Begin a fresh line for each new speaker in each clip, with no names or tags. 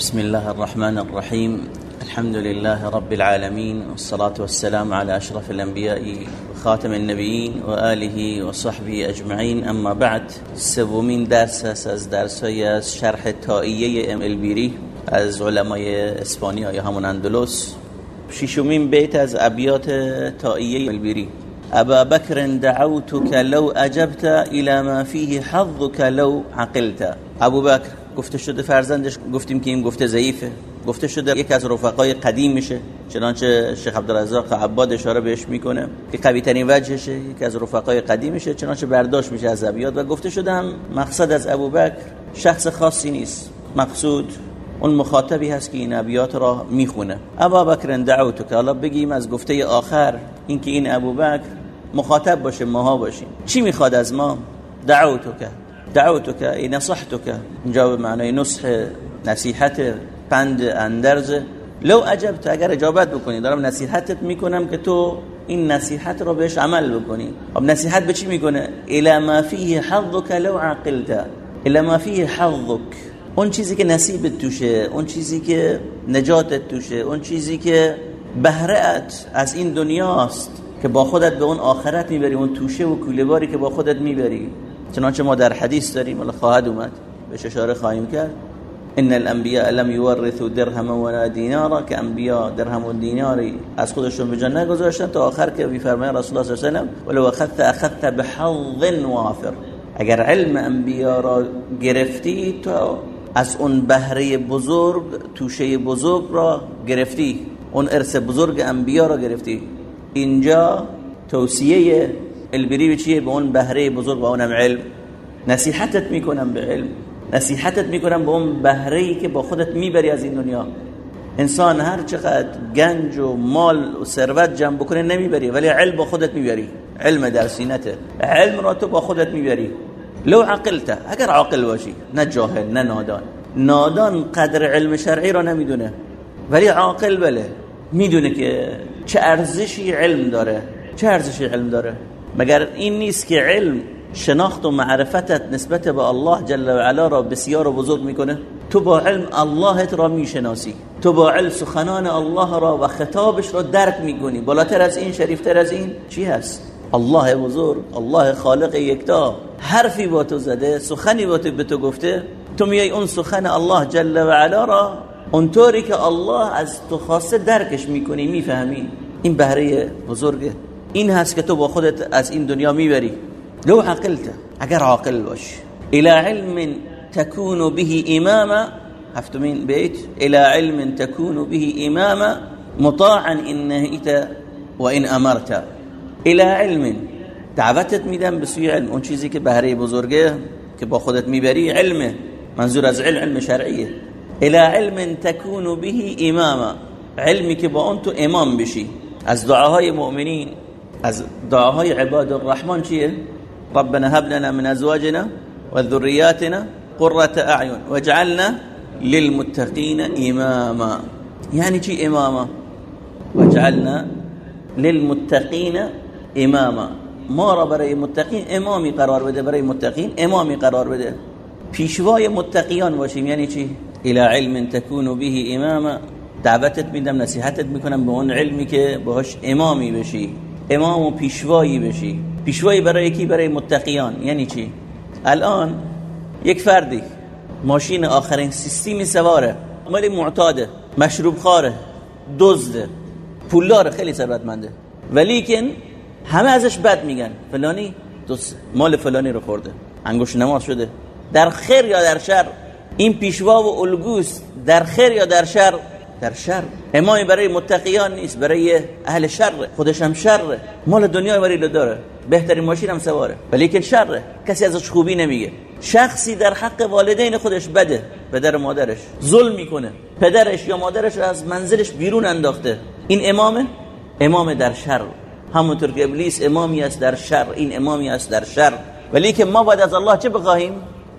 بسم الله الرحمن الرحيم. الحمد لله رب العالمين والصلاة والسلام على أشرف الأنبياء وخاتم النبيين وآله وصحبه أجمعين. أما بعد سومين درس از درس شرح تائیه ام البیری از علمای اسپانیا یا همون اندلس. ششمین بیت از ابیات تائیه البیری ابا بكر دعوتك لو اجبت إلى ما فيه حظك لو عقلت. ابو بکر گفته شده فرزندش گفتیم که این گفته ضعیفه. گفته شده یک از رفقای قدیم میشه چنانچه شیخ عبدالرزاق عباد اشاره بهش می‌کنه که قوی ترین وجهشه یک از رفقای قدیم میشه چنانچه برداشت میشه از ابیات و گفته شده هم مقصد از ابوبکر شخص خاصی نیست. مقصود اون مخاطبی هست که این ابیات را می‌خونه. ابا بکر دعوتو که حالا بگیم از گفته آخر اینکه این ابوبکر مخاطب باشه ماها باشیم. چی می‌خواد از ما؟ دعوتو که ای نصحتو که اینجا به معنای نصح نصیحت پند اندرز. لو عجبت اگر اجابت بکنی. دارم نصیحتت می‌کنم که تو این نصیحت رو بهش عمل بکنی. خب نصیحت به چی می‌کنه؟ الا ما فيه حظك لو عقلت. الا ما فيه حظك اون چیزی که نصیبت توشه اون چیزی که نجاتت توشه اون چیزی که بهرهت از این دنیاست که با خودت به اون آخرت می‌بری اون توشه و کوله‌باری که با خودت می‌بری. چنانچه ما در حدیث داریم الله خواهد اومد. بهش اشاره خواهیم کرد. ان الانبیاء لم یورثوا درهما ولا دینارا که انبیا درهم و دیناری از خودشون به جا نگذاشتن. تا آخر که میفرمایند رسول الله صلی الله علیه و ولو اخذت اخذت بحظ وافر اگر علم انبیا را گرفتی تو از اون بهره بزرگ توشه بزرگ را گرفتی. اون ارث بزرگ انبیا را گرفتی. اینجا توصیه البری به چیه؟ به اون بهره بزرگ و اونم علم. نصیحتت می‌کنم به علم. نصیحتت می‌کنم به اون بهره ای که با خودت می‌بری از این دنیا. انسان هر چقدر گنج و مال و ثروت جمع بکنه نمی‌بری ولی علم با خودت می‌بری. علم در سینته. علم را تو با خودت می‌بری. لو عقلت اگر عاقل باشی نه جاهل نه نادان. نادان قدر علم شرعی را نمی‌دونه. ولی عاقل بله. می‌دونه که چه ارزشی علم داره. چه ارزشی علم داره؟ مگر این نیست که علم شناخت و معرفتت نسبت به الله جل و علا را بسیار و بزرگ می‌کنه؟ تو با علم اللهت را می‌شناسی. تو با علم سخنان الله را و خطابش را درک می‌کنی. بالاتر از این شریفتر از این چی هست؟ الله بزرگ الله خالق یکتا. حرفی با تو زده سخنی با تو به تو گفته. تو میای اون سخن الله جل و علا را اونطوری که الله از تو خواسته درکش می‌کنی می‌فهمی. این بهره بزرگه. این هست که تو با خودت از این دنیا میبری. لو عقلت اگر عاقل باش. إلى علم تكون به اماما. هفتمین بیت. إلى علم تكون به اماما. مطاعا إن نهیت و إن امرت. إلى علم. دعوتت میدم به سوی علم. اون چیزی که بهره بزرگه که با خودت میبری علمه منظور از علم علم شرعیه. إلى علم تكون به اماما. علمی که با اون تو امام بشی. از دعاهای مؤمنین. از دعاهای عباد الرحمن چیه؟ ربنا هب لنا من ازواجنا وذرياتنا قرة اعين واجعلنا للمتقين اماما. يعني چی اماما؟ واجعلنا للمتقين اماما. ما را برای متقین امامی قرار بده برای متقین امامی قرار بده. پیشوای متقیان باشیم. یعنی چی؟ إلى علم تكون به اماما. دعوتت میدم نصیحتت میکنم به اون علمی که باهاش امامی بشی. امام و پیشوایی بشی. پیشوایی برای کی؟ برای متقیان. یعنی چی؟ الان یک فردی ماشین آخرین سیستمی سواره. ولی معتاده مشروب خاره دزده. پولدار خیلی ثروتمنده. ولیکن همه ازش بد میگن. فلانی دوست مال فلانی رو خورده. انگوش نماز شده. در خیر یا در شر؟ این پیشوا و الگوست در خیر یا در شر؟ در شر. امامی برای متقیان نیست برای اهل شر. خودش هم شر. مال دنیا ولی داره. بهترین ماشین هم سواره. ولی که شره کسی ازش خوبی نمیگه. شخصی در حق والدین خودش بده. پدر مادرش. ظلم می‌کنه. پدرش یا مادرش از منزلش بیرون انداخته. این امامه امام در شر. همونطور که ابلیس امامی است در شر. این امامی است در شر. ولی که ما باید از الله چه بخواهیم؟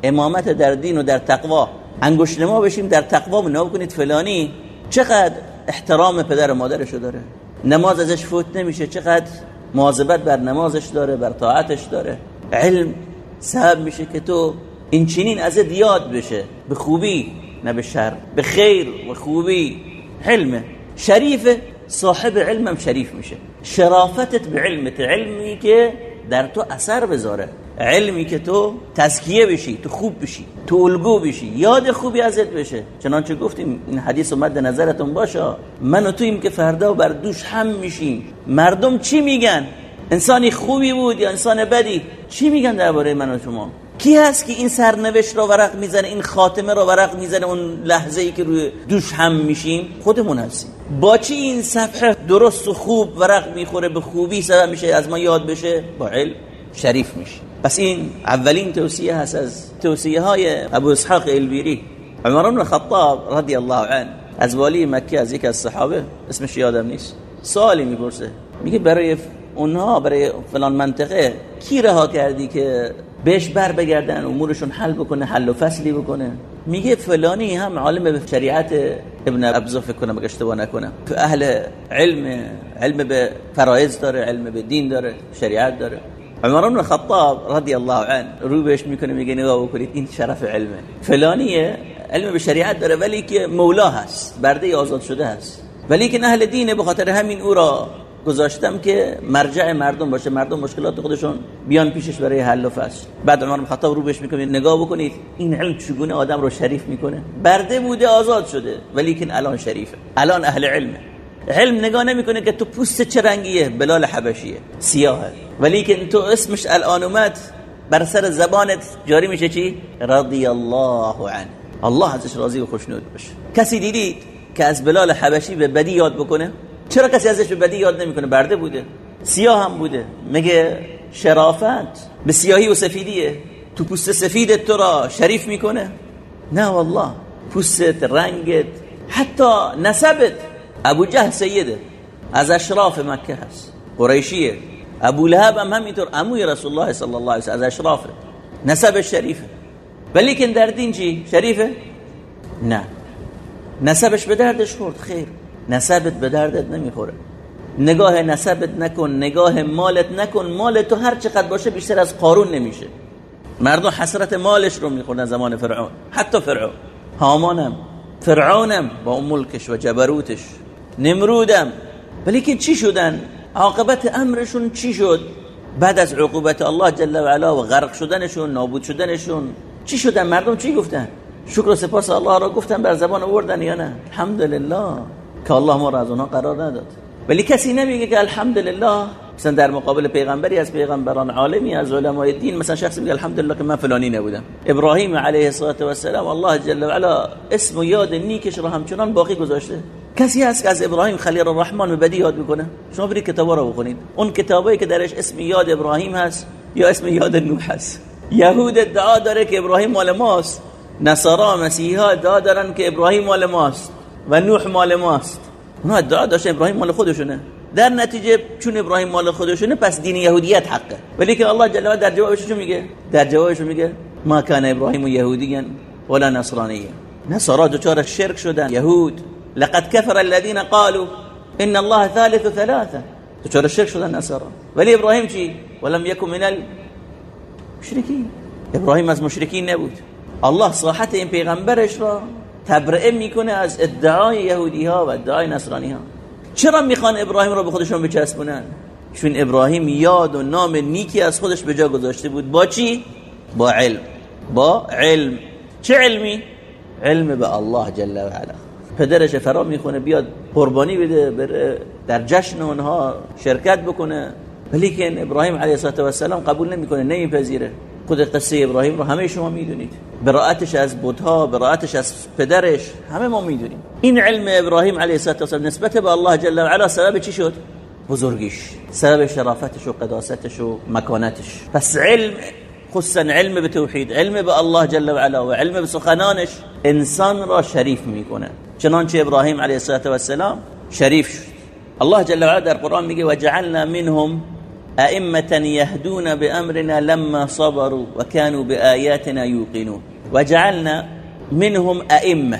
امامت در دین و در تقوا. انگشت ما بشیم در تقوا و کنید فلانی. چقدر احترام پدر و مادرش داره؟ نماز ازش فوت نمیشه چقدر مواظبت بر نمازش داره بر طاعتش داره؟ علم سبب میشه که تو این چنین ازت یاد بشه. به خوبی نه به شر. به خیر و خوبی. علمه. شریفه صاحب علمم شریف میشه. شرافتت به علمت علمی که در تو اثر بذاره. علمی که تو تزکیه بشی تو خوب بشی تو الگو بشی یاد خوبی ازت بشه. چنانچه گفتیم این حدیث مد نظرتون باشه. من و تویم که فردا بر دوش هم میشیم. مردم چی میگن؟ انسانی خوبی بود یا انسان بدی؟ چی میگن درباره من و شما کی هست که این سرنوشت رو ورق می‌زنه این خاتمه رو ورق می‌زنه اون لحظه ای که روی دوش هم میشیم؟ خودمون هستیم. با چی این صفحه درست و خوب ورق می‌خوره به خوبی سبب میشه از ما یاد بشه؟ با علم. شریف میشه پس این اولین توصیه هست از توصیه های ابو اسحاق البیری عمر بن خطاب رضی الله عنه از والی مکه از یک از صحابه اسمش یادم نیست. سوالی می‌پرسه. میگه برای اونها برای فلان منطقه کی رها کردی که بهش بر بگردن امورشون حل بکنه حل و فصلی بکنه؟ میگه فلانی هم عالم به شریعت ابن ابزا فکر کنم اشتباه نکنم. اهل علم علم به فرایض داره علم به دین داره شریعت داره. عمر بن خطاب رضی الله عنه رو بهش می‌کنه میگه نگاه بکنید این شرف علمه. فلانیه علم به شریعت داره ولی که مولا هست برده آزاد شده هست. ولی که اهل دینه به خاطر همین او را گذاشتم که مرجع مردم باشه. مردم مشکلات خودشون بیان پیشش برای حل و فصل. بعد عمر خطاب رو بهش می‌کنه نگاه بکنید این علم چگونه آدم رو شریف می‌کنه؟ برده بوده آزاد شده ولی که الان شریفه. الان اهل علمه. علم نگاه نمی‌کنه که تو پوست چه رنگیه بلال حبشیه سیاهه. ولی که تو اسمش الان اومد بر سر زبانت جاری میشه چی؟ رضی الله عنه. الله ازش راضی و خوشنود بشه کسی دیدید که از بلال حبشی به بدی یاد بکنه؟ چرا کسی ازش به بدی یاد نمی‌کنه؟ برده بوده. سیاه هم بوده. مگه شرافت به سیاهی و سفیدیه؟ تو پوست سفیدت تو را شریف می‌کنه؟ نه والله. پوستت رنگت حتی نسبت ابو جه سیده از اشراف مکه هست قریشیه. ابو لهب هم همینطور عموی رسول الله صلی الله علیه و از اشرافه نسب شریفه. ولی در دین چی؟ شریفه؟ نه. نسبش به دردش خورد خیر. نسبت به دردت نمی‌خوره. نگاه نسبت نکن نگاه مالت نکن. مال تو هر چقدر باشه بیشتر از قارون نمیشه. مردم حسرت مالش رو میخوردن زمان فرعون. حتی فرعون. هامانم فرعونم با اون ملکش و جبروتش. نمرودم. ولی که چی شدن؟ عاقبت امرشون چی شد؟ بعد از عقوبت الله جل و علا و غرق شدنشون نابود شدنشون چی شدن؟ مردم چی گفتن؟ شکر و سپاس الله را گفتن بر زبان آوردن یا نه؟ الحمدلله. که الله ما را از اونها قرار نداد. ولی کسی نمیگه که الحمدلله. مثلا در مقابل پیغمبری از پیغمبران عالمی از علمای دین مثلا شخص میگه الحمدلله که من فلانی نبودم. ابراهیم علیه الصلاه و السلام الله جل و علا اسم و یاد نیکش را همچنان باقی گذاشته. کسی هست که از ابراهیم خلیل الرحمن به بدی یاد می‌کنه؟ شما برید کتابا رو بخونید. اون کتابایی که درش اسم یاد ابراهیم هست یا اسم یاد نوح هست؟ یهود ادعا داره که ابراهیم مال ماست. نصارا مسیحا ادعا دارن که ابراهیم مال ماست و نوح مال ماست. اونها ادعا داشته ابراهیم مال خودشونه. در نتیجه چون ابراهیم مال خودشونه پس دین یهودیت حقه. ولی که الله جل در جوابش چی میگه؟ در جوابش میگه ما کان ابراهیم یهودیا ولا نصرانیا. نصارا دوچار شرک شدن. یهود لقد كفر الذين قالوا ان الله ثالث ثلاثه دوچار شرک شدن نصارا ولی ابراهیم چی ولم يكن من المشركين ابراهیم از مشرکین نبود. الله صاحت این پیغمبرش را تبرئه می‌کنه از ادعای یهودی ها و ادعای نصرانی ها چرا می‌خوان ابراهیم را به خودشون بچسبونن؟ چون ابراهیم یاد و نام نیکی از خودش به جا گذاشته بود. با چی؟ با علم. با علم. چه علمی؟ علم به الله جل و پدرش فرا می‌خونه بیاد قربانی بده بره در جشن اونها شرکت بکنه. ولی که ابراهیم علیه السلام قبول نمی‌کنه نمیپذیره. خود قصه ابراهیم رو همه شما می‌دونید. براعتش از بودها براعتش از پدرش همه ما می‌دونیم. این علم ابراهیم علیه السلام نسبت به الله جل و علا سبب چی شد؟ بزرگیش. سبب شرافتش و قداستش و مکانتش. پس علم خصوصا علم به توحید علم به الله جل و علا و علم به سخنانش انسان را شریف می‌کنه چنانچه ابراهیم علیه السلام شریف شد. الله جل و علا در قرآن میگه وجعلنا منهم أئمة يهدون بأمرنا لما صبروا وكانوا بآياتنا يوقنون وجعلنا منهم أئمة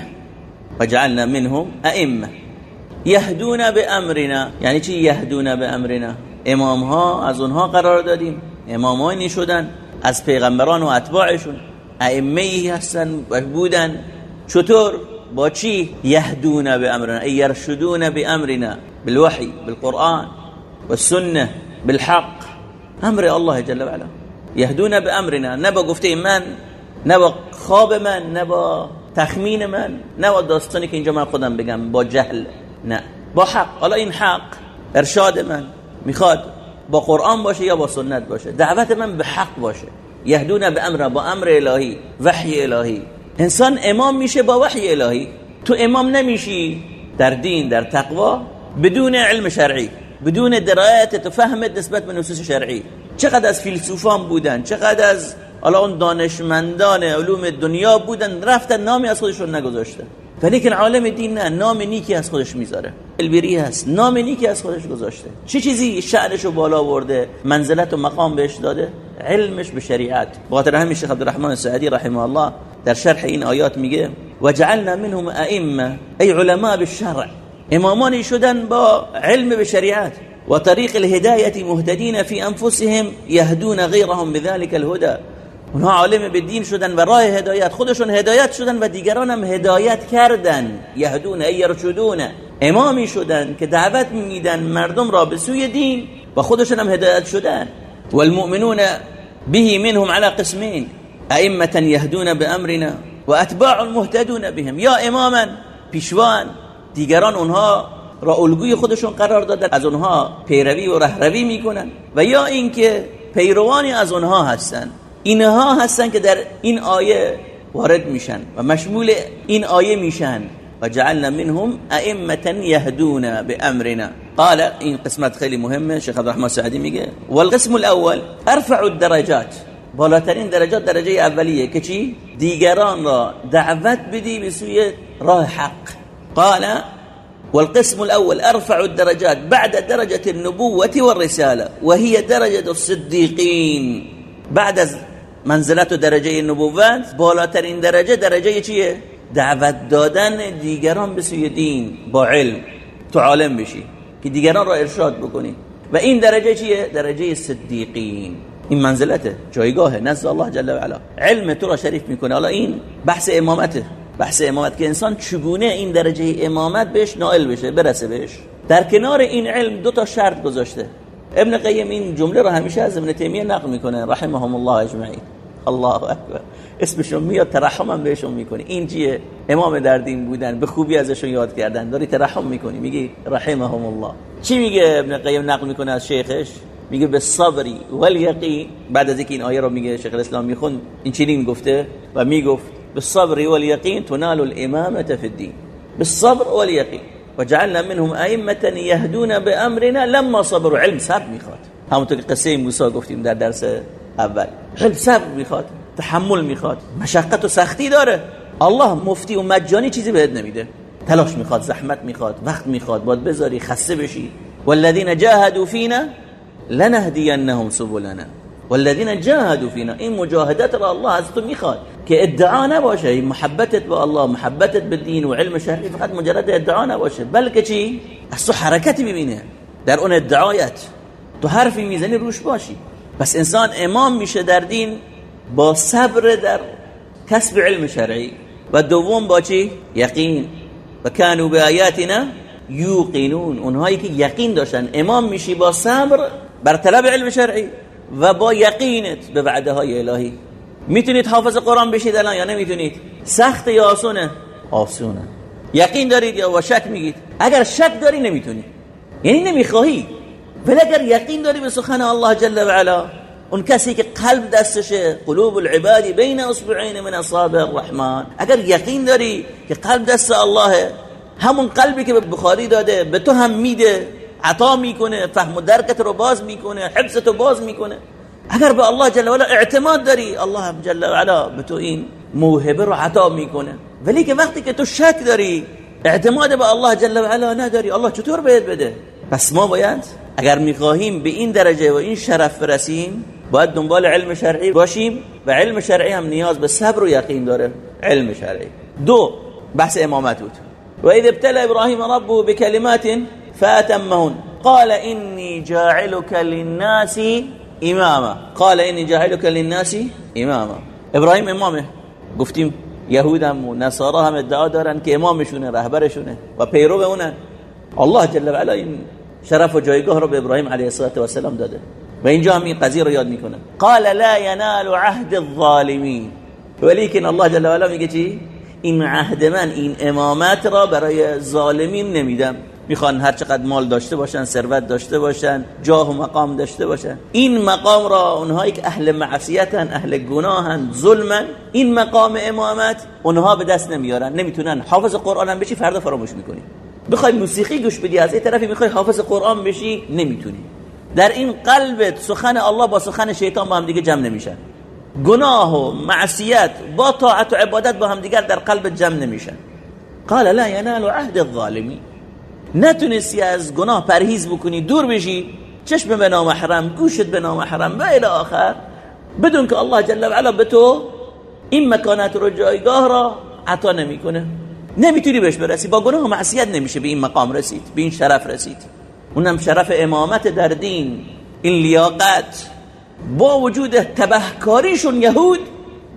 وجعلنا منهم أئمة يهدون بأمرنا. يعني چی يهدون بأمرنا؟ امامها از اونها قرار دادیم. امامانی شدن از پیغمبران و اتباعشون. ائمه هستن و بودن. چطور؟ با چی؟ یهدون به امرنا ای یرشدون به امرنا بالوحی بالقرآن والسنه بالحق. امر الله جل وعلا یهدون به امرنا با گفته من نه با خواب من نه با تخمین من نه با داستانی که اینجا من خودم بگم با جهل. نه. با حق. حالا این حق ارشاد من می‌خواد با قرآن باشه یا با سنت باشه. دعوت من به حق باشه. یهدون به امر با امر الهی وحی الهی. انسان امام میشه با وحی الهی. تو امام نمیشی در دین در تقوا بدون علم شرعی. بدون درایت تو فهمت نسبت به نصوص شرعی. چقدر از فیلسوفان بودن چقدر از حالا اون دانشمندان علوم دنیا بودن رفتن نامی از خودشون نگذاشتن. ولیکن عالم دین نه نام نیکی از خودش می‌ذاره. البری هست. نام نیکی از خودش گذاشته. چه چیزی شأنشو بالا برده منزلت و مقام بهش داده؟ علمش به شریعت. بخاطر همین شیخ عبدالرحمن سعدی رحمه الله در شرح این آیات میگه وجعلنا منهم ائمه ای علماء بالشرع. امامانی شدن با علم به شریعت. و طریق الهدایت مهتدین فی انفسهم یهدون غیرهم بذلك الهدى. اونها عالم به دین شدن و راه هدایت خودشون هدایت شدن و دیگران هم هدایت کردن. یهدون ای امامی شدن که دعوت میدن مردم را به سوی دین و خودشون هم هدایت شدن. والمؤمنون به منهم على قسمين ائمه يهدون بامرنا واتباع المهتدون بهم. یا اماما پیشوان دیگران اونها را الگوی خودشون قرار دادن. از اونها پیروی و رهروی می‌کنن. و یا اینکه پیروانی از اونها هستن. اینها هستن که در این آیه وارد میشن و مشمول این آیه میشن. و جعلنا منهم ائمة يهدون بأمرنا. قال این قسمت خیلی مهمه شیخ عبدالرحمن سعدی میگه والقسم الأول أرفع الدرجات. بالاترین درجات درجه اولیه که چی؟ دیگران را دعوت بدی به سوی راه حق. قال والقسم الأول أرفع الدرجات بعد درجة النبوة والرسالة وهي درجة الصديقين. بعد منزلت و درجه نبوت بالاترین درجه درجه چیه؟ دعوت دادن دیگران به سوی دین با علم. تو عالم بشی که دیگران را ارشاد بکنی. و این درجه چیه؟ درجه صدیقین. این منزلته جایگاه نزد الله جل و علا. علم تو را شریف می‌کنه. حالا این بحث امامته. بحث امامت که انسان چگونه این درجه امامت بهش نائل بشه برسه بهش؟ در کنار این علم دو تا شرط گذاشته. ابن قیم این جمله رو همیشه از ابن تیمیه نقل می‌کنه رحمهم الله اجمعین. الله اکبر. اسمشون میاد ترحم هم بهشون می‌کنی این چیه؟ امام در دین بودن به خوبی ازشون یاد کردن. داری ترحم می‌کنی میگی رحمهم الله. چی میگه ابن قیم نقل می‌کنه از شیخش؟ میگه به صبری والیقین بعد از این آیه رو میگه شیخ الاسلام میخون این چنین گفته و می‌گفت بالصبر واليقين تنال الامامه في الدين بالصبر وجعلنا منهم ائمه يهدون بامرنا لما صبروا. علم صبر می‌خواد. همونطور که قصه موسی گفتیم در درس اول. علم صبر می‌خواد تحمل می‌خواد مشقت و سختی داره. الله مفتی و مجانی چیزی بهت نمیده. تلاش می‌خواد زحمت می‌خواد وقت می‌خواد باید بذاری خسته بشی. والذین جاهدوا فینا لنهدینهم سبلنا. والذین جاهدوا فینا این مجاهدت را الله از تو می‌خواد. که ادعا نباشه. محبتت به الله محبتت به دین و علم شرعی فقط مجرد ادعا نباشه. بلکه چی؟ از تو حرکتی ببینه در اون ادعایت. تو حرفی می‌زنی روش باشی. پس انسان امام میشه در دین با صبر در کسب علم شرعی. و دوم با چی؟ یقین. و کانوا به آیاتنا یوقنون. اونهایی که یقین داشتن. امام میشی با صبر بر طلب علم شرعی و با یقینت به وعده های الهی. می‌تونید حافظ قرآن بشید الان یا نمی‌تونید؟ سخت یا آسونه؟ آسونه. یقین دارید یا با شک میگید؟ اگر شک داری نمی‌تونی. یعنی نمی‌خواهی. ولی اگر یقین داری به سخن الله جل و علا اون کسی که قلب دستشه قلوب العباد بین اصبعین من اصابع الرحمن. اگر یقین داری که قلب دست الله همون قلبی که به بخاری داده به تو هم میده عطا می‌کنه فهم و درکت رو باز می‌کنه حبست رو باز می‌کنه. اگر به الله جل و علا اعتماد داری الله جل و علا به تو این موهبه رو عطا می‌کنه. ولی که وقتی که تو شک داری اعتماد به الله جل و علا نداری الله چطور بهت بده؟ پس ما باید اگر می‌خواهیم به این درجه و این شرف برسیم باید دنبال علم شرعی باشیم و علم شرعی هم نیاز به صبر و یقین داره. علم شرعی. دو بحث امامت بود و اذا ابتلى ابراهیم ربه بكلمات فاتمهن قال اني جاعلك للناس اماما قال اني جاعلك للناس اماما ابراهیم امامه گفتیم یهودم و نصارا هم ادعا دارن که امامشونه رهبرشونه و پیرو اونن الله جل و علا این شرف و جایگاه رو به ابراهیم علیه السلام داده. و اینجا هم این قضیه رو یاد می‌کنه. قال لا ینال عهد الظالمین. ولیکن الله جل و علا میگه چی؟ این عهد من این امامت را برای ظالمین نمیدم. می‌خوان هر چقدر مال داشته باشن ثروت داشته باشن جاه و مقام داشته باشن. این مقام را اونهایی که اهل معصیتن اهل گناهن ظلمن این مقام امامت اونها به دست نمیارن نمی‌تونن. حافظ قرآن هم بشی فردا فراموش می‌کنی؟ بخوای موسیقی گوش بدی از این طرفی می‌خوای حافظ قرآن بشی نمی‌تونی. در این قلبت سخن الله با سخن شیطان با هم دیگه جمع نمیشن. گناه و معصیت با طاعت و عبادت با هم دیگر در قلب جمع نمیشن. قال لا ینال عهد الظالمین. نتونستی از گناه پرهیز بکنی دور بشی چشم به نامحرم گوشت به نامحرم و الی آخر. بدون که الله جل و علا به تو این مکانت رو جایگاه را عطا نمی‌کنه. نمی‌تونی بهش برسی. با گناه و معصیت نمیشه به این مقام رسید به این شرف رسید. اونم شرف امامت در دین. این لیاقت با وجود تبهکاریشون یهود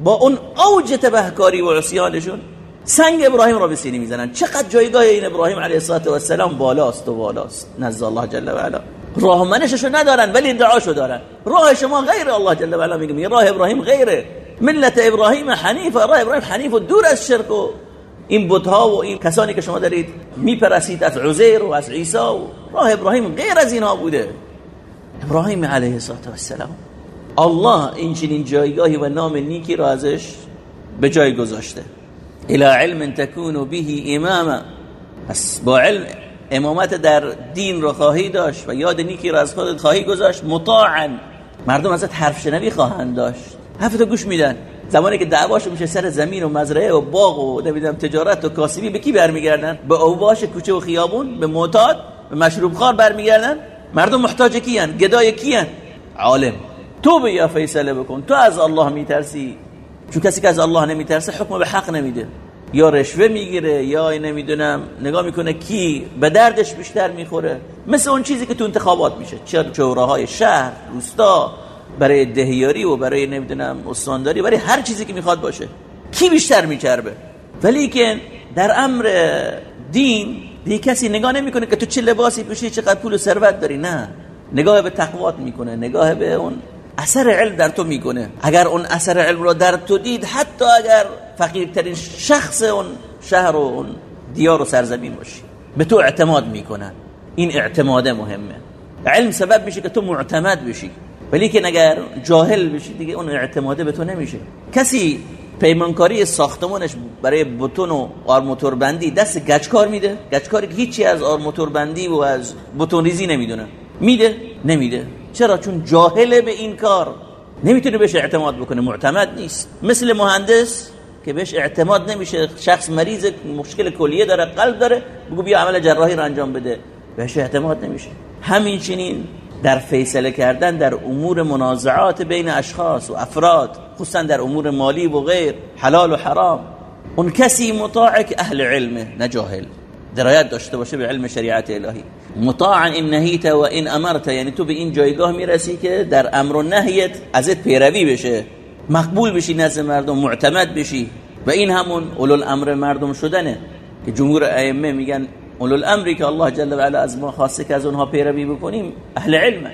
با اون اوج تبهکاری و عصیانشون سنگ ابراهیم را به سینه می‌زنن. چقدر جایگاه این ابراهیم علیه السلام بالاست و بالاست. نزد الله جل و علا. راه منششو ندارن ولی ادعاشو دارن. راه شما غیر الله جل و علا میگه. راه ابراهیم غیره. ملت ابراهیم حنیف راه ابراهیم حنیف و دور از شرک و این بتها و این کسانی که شما دارید می‌پرسید از عزیر و از عیسی و راه ابراهیم غیر از اینها بوده. ابراهیم علیه السلام الله این چنین جایگاهی و نام نیکی را ازش به جای گذاشته. الى علم تكون به اماما پس با علم امامت در دین رو خواهی داشت و یاد نیکی را از خودت خواهی گذاشت مطاعا. مردم ازت حرف شنوی خواهند داشت. حرف گوش میدن. زمانی که دعواش میشه سر زمین و مزرعه و باغ و نمی‌دونم تجارت و کاسبی به کی برمیگردن؟ به اوباش کوچه و خیابون به معتاد به مشروب خار برمیگردن؟ مردم محتاج کیان؟ گدای کیان؟ عالم تو به یا فیصله بکن. تو از الله میترسی. چون کسی که از الله نمیترسه حکم به حق نمیده. یا رشوه می‌گیره یا نمی‌دونم نگاه می‌کنه کی به دردش بیشتر می‌خوره. مثل اون چیزی که تو انتخابات میشه. چه شوراهای شهر روستا برای دهیاری و برای نمی‌دونم استانداری برای هر چیزی که می‌خواد باشه. کی بیشتر میچربه؟ ولی که در امر دین دی کسی نگاه نمی‌کنه که تو چه لباسی پوشی چقدر پول و ثروت داری. نه. نگاه به تقوات می‌کنه نگاه به اون اثر علم در تو می‌کنه اگر اون اثر علم رو در تو دید حتی اگر فقیرترین شخص اون شهر و اون دیار و سرزمین باشی. به تو اعتماد می‌کنن. این اعتماده مهمه. علم سبب میشه که تو معتمد بشی. ولی که اگر جاهل بشی دیگه اون اعتماده به تو نمیشه. کسی پیمانکاری ساختمانش برای بتون و آرموتور بندی دست گچکار میده؟ گچکاری که هیچی از آرموتور بندی و از بتون ریزی نمی‌دونه. میده؟ نمیده. چرا؟ چون جاهله به این کار. نمی‌تونه بهش اعتماد بکنه معتمد نیست. مثل مهندس که بهش اعتماد نمیشه شخص مریض مشکل کلیه داره قلب داره بگو بیا عمل جراحی رو انجام بده. بهش اعتماد نمیشه. همین چنین در فیصله کردن در امور منازعات بین اشخاص و افراد خصوصا در امور مالی و غیر حلال و حرام. اون کسی مطاع اهل علمه نجاهل درایت داشته باشه به علم شریعت الهی. مطاعا این نهیت و این امرت یعنی تو به این جایگاه می‌رسی که در امر و نهیت ازت پیروی بشه. مقبول بشی نزد مردم معتمد بشی. و این همون اولو الامر مردم شدنه. که جمهور ائمه میگن اولو الامری که الله جل و علا از ما خواسته که از اونها پیروی بکنیم اهل علم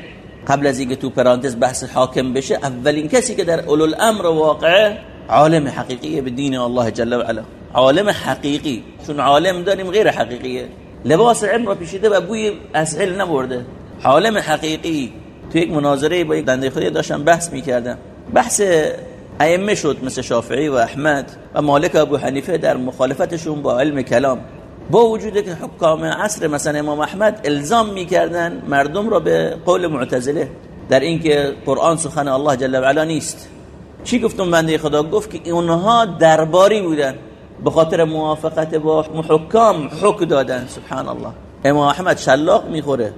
قبل از اینکه تو پرانتز بحث حاکم بشه اولین کسی که در اولو الامر واقعه عالم حقیقی به دین الله جل و علا. عالم حقیقی. چون عالم داریم غیر حقیقیه. لباس علم را پیشیده و بوی از علم نبرده. عالم حقیقی. تو یک مناظره با یک بنده خودی داشتم بحث می‌کردم. بحث ائمه شد مثل شافعی و احمد و مالک ابو حنیفه در مخالفتشون با علم کلام. با وجود که حکام عصر مثلا امام احمد الزام می‌کردن مردم را به قول معتزله در اینکه قرآن سخن الله جل و علا نیست. چی گفتم بنده خدا؟ گفت که اونها درباری بودن. به خاطر موافقت با محکام حک دادن سبحان الله امام احمد شلاق می‌خوره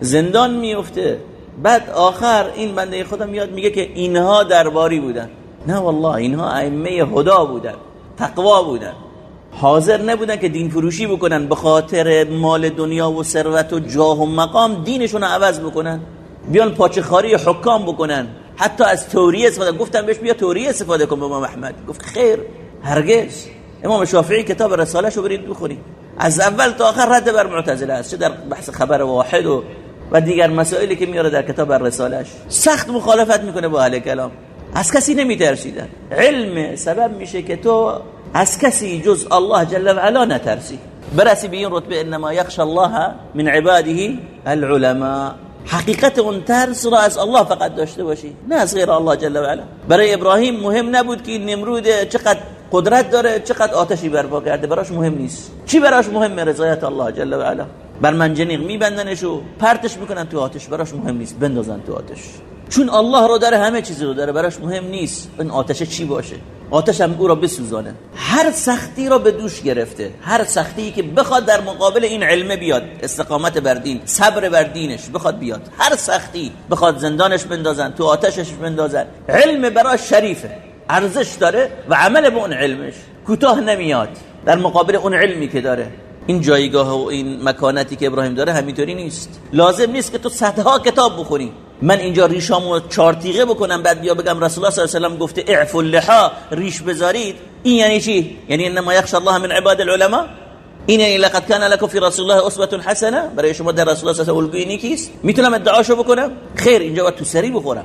زندان میفته. بعد آخر این بنده خدا میاد میگه که اینها درباری بودن. نه والله اینها ائمه هدا بودن تقوا بودن. حاضر نبودن که دین فروشی بکنن به خاطر مال دنیا و ثروت و جاه و مقام دینشون رو عوض بکنن. بیان پاچه خاری حکام بکنن. حتی از توریه استفاده گفتم بهش بیا توریه استفاده کن به امام احمد. گفت خیر هرگز. امام شافعی کتاب رساله شو برید بخونید. از اول تا آخر رد بر معتزله است. چه در بحث خبر واحد و و دیگر مسائلی که میاره در کتاب رسالش سخت مخالفت می‌کنه با اهل کلام. از کسی نمیترسیدن. علم سبب میشه که تو از کسی جز الله جل و علا نترسی. برسی به این رتبه انما یخش الله من عباده العلماء. حقیقت اون ترس را از الله فقط داشته باشی نه از غیر الله جل و علا. برای ابراهیم مهم نبود که نمرود چقدر قدرت داره چقدر آتشی برپا کرده براش مهم نیست. چی براش مهمه؟ رضایت الله جل و علا. بر منجنیق میبندنش و پرتش می‌کنن تو آتش براش مهم نیست بندازن تو آتش. چون الله رو داره همه چیزی رو داره براش مهم نیست این آتش چی باشه. آتش هم او را بسوزانه. هر سختی را به دوش گرفته هر سختی که بخواد در مقابل این علم بیاد استقامت بر دین صبر بر دینش بخواد بیاد. هر سختی بخواد زندانش بندازن تو آتشش بندازن علم براش شریفه. ارزش داره و عمل به اون علمش. کوتاه نمیاد. در مقابل اون علمی که داره. این جایگاه و این مکانتی که ابراهیم داره همینطوری نیست. لازم نیست که تو صدها کتاب بخونی. من اینجا ریشامو چارتیغه بکنم بعد بیا بگم رسول الله صلی الله علیه و سلم گفته اعفوا اللحا ریش بذارید. این یعنی چی؟ یعنی انما یخش الله من عباد العلماء؟ این یعنی لقد کان لكم فی رسول الله اسوه حسنه برای شما در رسول الله صلی الله علیه و نیکیست. می‌تونم ادعاشو بکنم؟ خیر اینجا باید تو سری بخورم.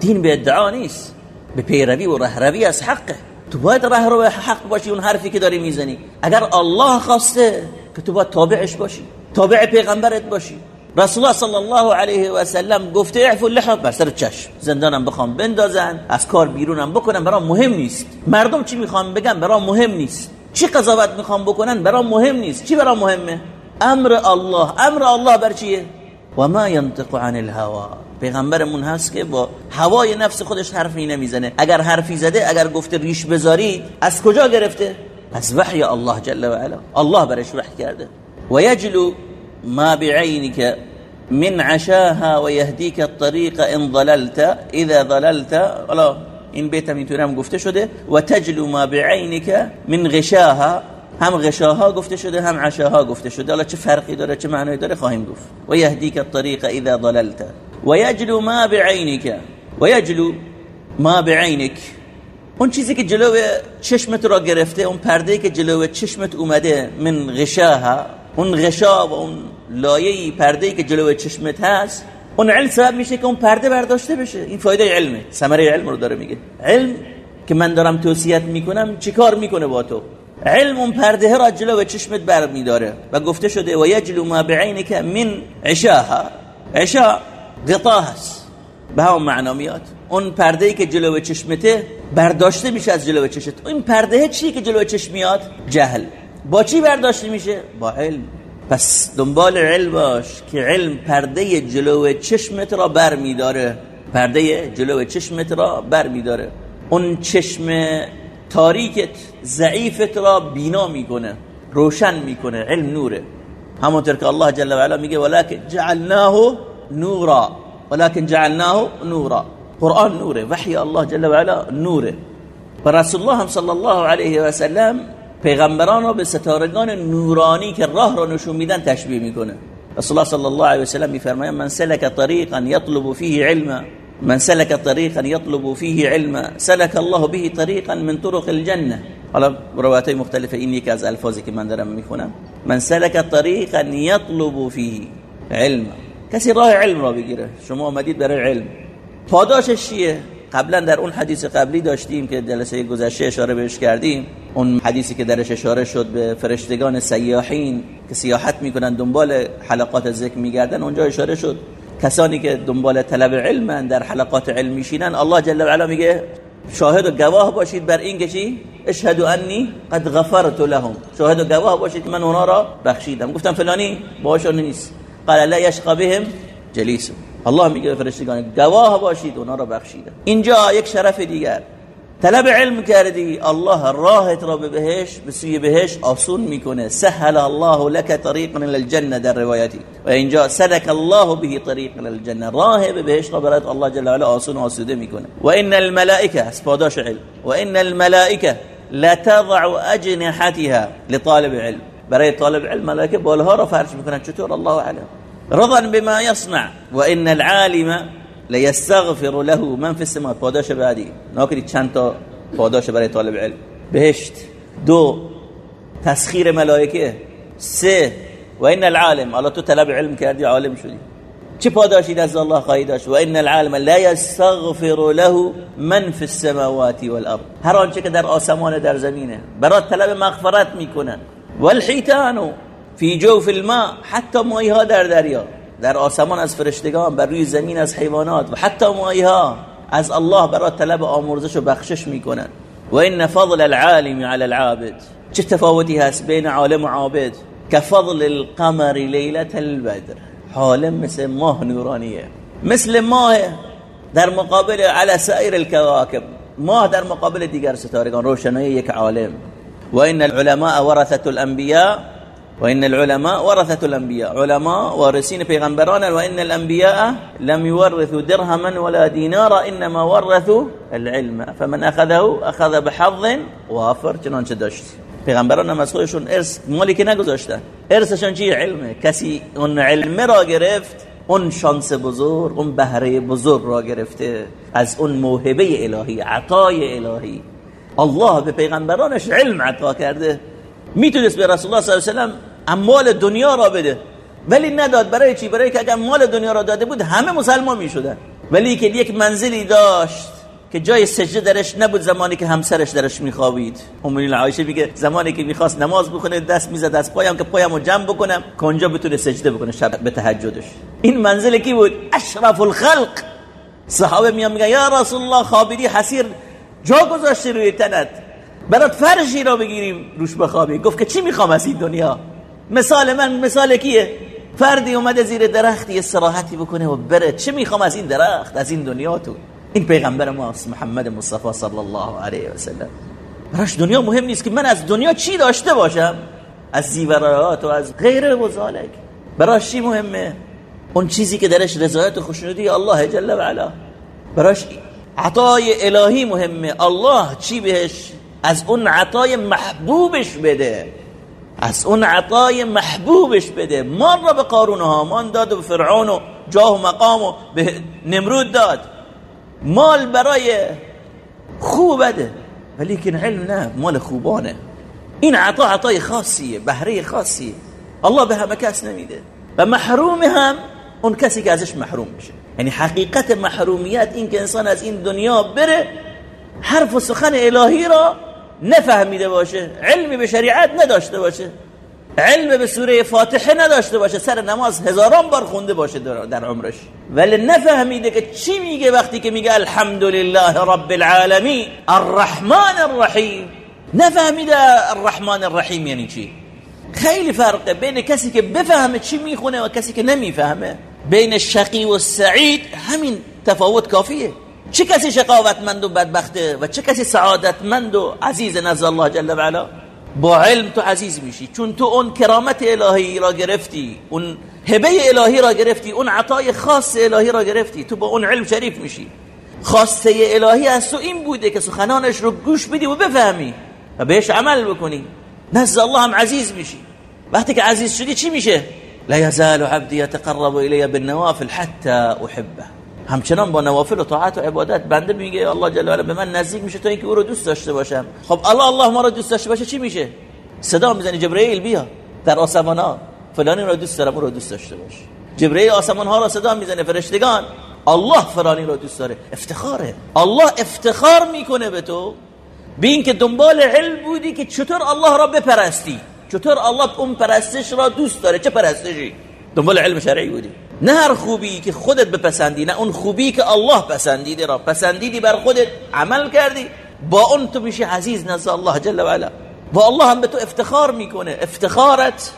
دین به ادعا نیست. به پیروی و رهروی از حقه. تو باید راه رو حق باشی اون حرفی که داری می‌زنی. اگر الله خواسته که تو باید تابعش باشی تابع پیغمبرت باشی. رسول الله صلی الله علیه و سلم گفته اعفو اللحا بر سر چشم زندانم بخوام بندازن از کار بیرونم بکنم برام مهم نیست. مردم چی می‌خوام بگم برام مهم نیست. چی قضاوت می‌خوام بکنن؟ برام مهم نیست. چی برام مهمه؟ امر الله. امر الله بر چیه؟ و ما ينطق عن الهوا پیغمبرمون هست که با هوای نفس خودش حرفی نمی‌زنه. اگر حرفی زده اگر گفته ریش بذارید از کجا گرفته؟ از وحی الله جل و علا. الله برش وحی کرده. و یجلو ما بعینك من عشاها و یهدیک الطریق ان ضللت اذا ضللت این بیت هم گفته شده. و تجلو ما بعینك من غشاها هم غشاها گفته شده هم عشاها گفته شده. حالا چه فرقی داره چه معنی داره خواهیم گفت. و یهدیک الطریق اذا ضللت و ما بعینک. و یجلو ما بعینک. اون چیزی که جلو چشمت را گرفته اون پرده که جلو چشمت اومده من غشاها اون غشا و اون لایه پرده که جلو چشمت هست اون علم سبب میشه که اون پرده برداشته بشه. این فایده علمه. ثمره علم رو داره میگه. علم که من دارم توصیت می‌کنم چیکار می‌کنه با تو؟ علم پرده را جلو چشمت بر میداره و گفته شده و یجلو ما بعینک من عشاها. عشا غطا هست. به همون معنا میاد. اون پرده ای که جلو چشمته برداشته میشه از جلو چشمت. این پرده چی که جلو چشم میاد؟ جهل. با چی برداشته میشه؟ با علم. پس دنبال علم باش که علم پرده جلو چشمت را بر میداره پرده جلو چشمت را بر میداره اون چشم تاریکت ضعیفت را بینا می‌کنه روشن می‌کنه علم نوره. همونطور که الله جل و علا میگه ولکن جعلناه نورا. ولكن جعلناه نورا. قرآن نوره وحی الله جل و علا نوره. و رسول الله هم صلی الله علیه و سلم پیغمبران رو به ستارگان نورانی که راه را نشون میدن تشبیه می‌کنه. رسول الله صلی الله علیه و سلم میفرماید من سلک طریقا یطلب فیه علما. من سلك طريقا يطلب فيه علما سلك الله به طريقا من طرق الجنه حالا روایت مختلفه این یکی از الفاظی که من دارم می‌خونم. من سلك طريقا يطلب فيه علما کسی راه علم را بگیره. شما آمدید برای علم. پاداشش چیه؟ قبلا در اون حدیث قبلی داشتیم که جلسه گذشته اشاره بهش کردیم. اون حدیثی که درش اشاره شد به فرشتگان سیاحین که سیاحت می‌کنن دنبال حلقات ذکر میگردن اونجا اشاره شد. کسانی که دنبال طلب علم در حلقات علم میشینن الله جل و علا میگه شاهد و گواه باشید بر این که چی؟ اشهدوا انی قد غفرت لهم. شاهد و گواه باشید من اونا را بخشیدم. گفتم فلانی باشون نیست. قال لا یشقى بهم جلیس. الله میگه فرشتگان گواه باشید اونا را بخشیدم. اینجا یک شرف دیگر. طلب علم کردی. الله راهت را به بهش به سوی بهش آسون میکنه. سهل الله لك طریقا إلى الجنة در روایتی. و اینجا سلك الله به طریق إلى الجنة. راه به بهش را برات الله جل و علا آسون آسوده میکنه. و ان الملائکة اسپاداش علم. و ان الملائکة لتضع اجنحتها لطالب علم. برای طالب علم ملائکه بالها را فرش میکنن. چطور؟ الله اعلم. رضا بما يصنع و ان العالم لیستغفر له من فی السماء پاداش بعدی. ناکرید چند تا پاداش برای طالب علم. بهشت دو تسخیر ملائکه. سه و این العالم. الله تو طلب علم کردی عالم شدی. چه پاداشی از الله خواهی داشت؟ و این العالم لا یستغفر له من فی السماوات والارض. هر آنچه که در آسمان در زمینه. برات طلب مغفرت می‌کنن. والحیتان فی جوف الماء. حتی ماهی ها در دریا. در آسمان از فرشتگان بر روی زمین از حیوانات و حتی ماهی ها از الله برات طلب آمرزش و بخشش می‌کنن و این فضل العالم على العابد. چه تفاوتی هست بین عالم و عابد؟ كفضل القمر ليلة البدر. حالم مثل ماه نورانیه. مثل ماه در مقابل على سائر الكواكب ماه در مقابل دیگر ستارگان روشنایی یک عالم. و این العلماء ورثة الانبیاء و این العلماء ورثة الانبیاء علماء وارثین پیغمبران و این الانبیاء لم يورثوا درهما ولا دینارا انما ورثوا العلم. فمن اخذه اخذ بحظ وافر چنانچه داشت. پیغمبران هم از خودشون ارث مالی که نگذاشتن ارثشون چیه علمه. کسی اون علم را گرفت اون شانس بزرگ اون بهره بزرگ را گرفته. از اون موهبه الهی عطای الهی. الله به پیغمبرانش علم عطا کرده. می‌تونست به رسول الله صلی الله علیه و اموال دنیا را بده. ولی نداد. برای چی؟ برای که اگر مال دنیا را داده بود همه مسلمان می‌شدن. ولی که یک منزلی داشت که جای سجده درش نبود زمانی که همسرش درش میخوابید. امین عایشه میگه زمانی که می‌خواست نماز بخونه دست می‌زد از پایم که پایمو جمع بکنم که اونجا بتونه سجده بکنه شب به تهجدش. این منزل کی بود؟ اشرف الخلق. صحابه میان میگن یا رسول الله خابری حسیر جا گذاشته روی تنت. برات فرشی را بگیریم روش بخوابی. گفت که چی می‌خوام از این دنیا؟ مثال من مثال کیه؟ فردی اومده زیر درختی استراحتی بکنه و بره. چه می‌خوام از این درخت؟ از این دنیا تو. این پیغمبر ماست محمد مصطفی صلی الله علیه و سلم براش دنیا مهم نیست که من از دنیا چی داشته باشم؟ از زیورات و از غیر و ذالک براش چی مهمه؟ اون چیزی که درش رضایت و خوشنودی الله جل و علا. براش عطای الهی مهمه. الله چی بهش؟ از اون عطای محبوبش بده. از اون عطای محبوبش بده. مال را به قارون و هامان داد و به فرعون و جاه و مقام و به نمرود داد. مال برای خوب بده. ولی که علم نه مال خوبانه. این عطا عطای خاصیه بهره خاصیه. الله به همه کس نمیده. و محروم هم اون کسی که ازش محروم میشه. یعنی حقیقت محرومیت این که انسان از این دنیا بره حرف و سخن الهی را نفهمیده باشه علمی به شریعت نداشته باشه. علم به سوره فاتحه نداشته باشه سر نماز هزاران بار خونده باشه در عمرش. ولی نفهمیده که چی میگه وقتی که میگه الحمدلله رب العالمین الرحمن الرحیم. نفهمیده الرحمن الرحیم یعنی چی؟ خیلی فرقه بین کسی که بفهمه چی می‌خونه و کسی که نمی‌فهمه. بین شقی و سعید همین تفاوت کافیه. چه کسی شقاوتمند و بدبخته و چه کسی سعادتمند و عزیز نزد الله جل و علا؟ با علم تو عزیز میشی چون تو اون کرامت الهی را گرفتی اون هبه الهی را گرفتی اون عطای خاص الهی را گرفتی تو با اون علم شریف میشی. خواسته الهی از تو این بوده که سخنانش رو گوش بدی و بفهمی و بهش عمل بکنی. نزد الله هم عزیز میشی. وقتی که عزیز شدی چی میشه؟ لا يزال عبدي يتقرب الي بالنوافل حتى احبه. همچنان با نوافل و طاعت و عبادت بنده میگه الله جل و علا به من نزدیک میشه تا اینکه او رو دوست داشته باشم. خب الله الله ما رو دوست داشته باشه چی میشه؟ صدا می‌زنی جبرئیل بیا در آسمان ها فلانی رو دوست دارم او رو دوست داشته باش. جبرئیل آسمان ها رو صدا می‌زنه فرشتگان. الله فلانی رو دوست داره. افتخاره. الله افتخار می‌کنه به تو. به اینکه دنبال علم بودی که چطور الله را بپرستی. چطور الله اون پرستش را دوست داره. چه پرستشی؟ دنبال علم شرعی بودی. نه هر خوبی که خودت بپسندی نه اون خوبی که الله پسندیده را پسندیدی بر خودت عمل کردی. با اون تو میشی عزیز نزد الله جل و علا. و الله هم به تو افتخار می‌کنه. افتخارت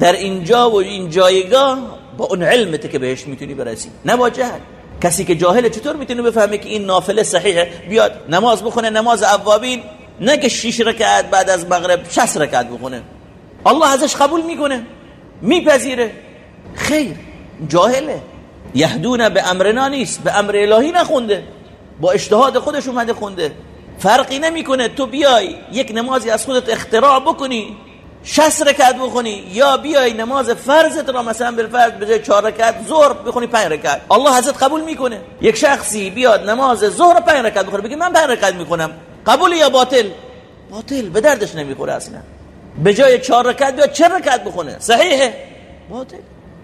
در اینجا و این جایگاه با اون علمت که بهش می‌تونی برسی. نه با جهل. کسی که جاهله چطور می‌تونه بفهمه که این نافله صحیحه؟ بیاد نماز بخونه نماز اوابین. نه که 6 رکعت بعد از مغرب 60 رکعت بخونه. الله ازش قبول می‌کنه. میپذیره. خیر. جاهله. یهدون به امرنا نیست به امر الهی نخونده. با اجتهاد خودش اومده خونده. فرقی نمی‌کنه تو بیای یک نمازی از خودت اختراع بکنی شست رکعت بخونی یا بیای نماز فرضت را مثلا بالفرض به جای چهار رکعت ظهر بخونی پنج رکعت. الله حضرت قبول می‌کنه. یک شخصی بیاد نماز ظهر پنج رکعت بخونه بگه من پنج رکعت می‌کنم قبول یا باطل؟ باطل به دردش نمی‌خوره اصلا. به جای چهار رکعت بیاد چه رکعت بخونه؟ صحیحه. باطل.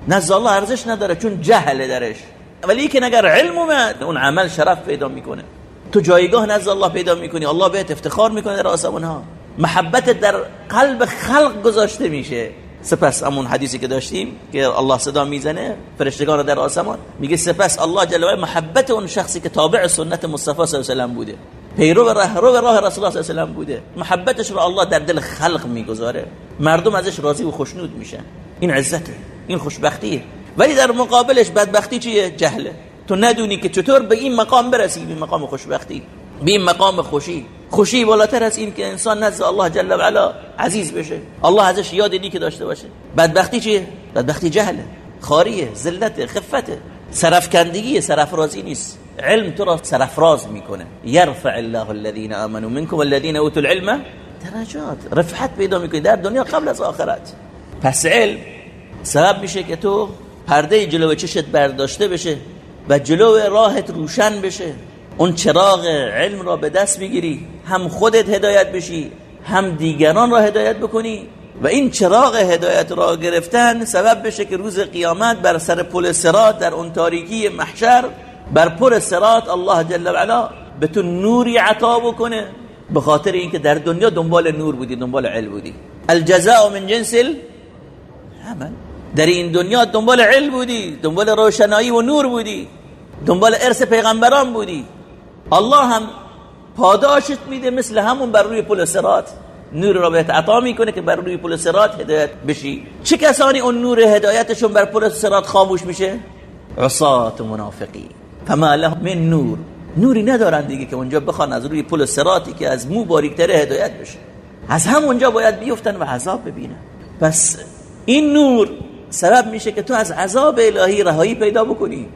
نزد الله ارزش نداره چون جهل درش. ولی که اگر علم اومد اون عمل شرف پیدا می‌کنه. تو جایگاه نزد الله پیدا می‌کنی الله بهت افتخار می‌کنه در آسمان ها محبت در قلب خلق گذاشته میشه. سپس همون حدیثی که داشتیم که الله صدا می‌زنه فرشتگان در آسمان میگه سپس الله جل محبت اون شخصی که تابع سنت مصطفی صلی الله علیه بوده. پیرو راه رو راه رسول الله صلی الله علیه و بوده. محبتش رو الله در دل خلق می‌گذاره. مردم ازش راضی و خوشنود میشن. این عزته. این خوشبختیه. ولی در مقابلش بدبختی چیه؟ جهله. تو ندونی که چطور به این مقام برسی به مقام خوشبختی. به این مقام خوشی. خوشی بالاتر از این که انسان نزد الله جل و علا عزیز بشه. الله ازش یاد نیک داشته باشه. بدبختی چیه؟ بدبختی جهله. خاریه ذلت خفته. سرفکندگی سرفرازی نیست. علم تو را سرفراز می‌کنه. یرفع الله الذين امنوا منكم والذين اوتوا العلم درجات. رفعت پیدا می‌کنی در دنیا قبل از آخرت. پس علم سبب میشه که تو پرده جلو چشت برداشته بشه و جلو راهت روشن بشه. اون چراغ علم را به دست بگیری هم خودت هدایت بشی هم دیگران را هدایت بکنی و این چراغ هدایت را گرفتن سبب بشه که روز قیامت بر سر پل سرات در اون تاریکی محشر بر پل سرات الله جل و علا به تو نوری عطا بکنه به خاطر اینکه در دنیا دنبال نور بودی دنبال علم بودی. الجزاء من جنس العمل در این دنیا دنبال علم بودی دنبال روشنایی و نور بودی دنبال ارث پیغمبران بودی. الله هم پاداشت میده مثل همون بر روی پل سرات نور را بهت عطا می‌کنه که بر روی پل سرات هدایت بشی. چه کسانی اون نور هدایتشون بر پل سرات خاموش میشه؟ عصات و منافقی فما لهم من نور. نوری ندارن دیگه که اونجا بخوان از روی پل سراتی که از مو باریکتره هدایت بشه. از همونجا باید بیفتن و عذاب ببینن. پس این نور سبب میشه که تو از عذاب الهی رهایی پیدا بکنی.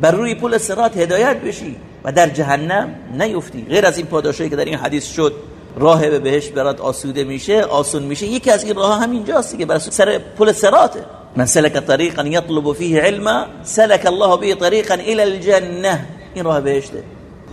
بر روی پل سرات هدایت بشی و در جهنم نیفتی. غیر از این پاداشایی که در این حدیث شد راه به بهشت برات آسوده میشه آسون میشه. یکی از این راه همینجاست که بر سر پل سراته من سلك طریقا یطلب فیه علما سلك الله به طریقا الى الجنه. این راه بهشته.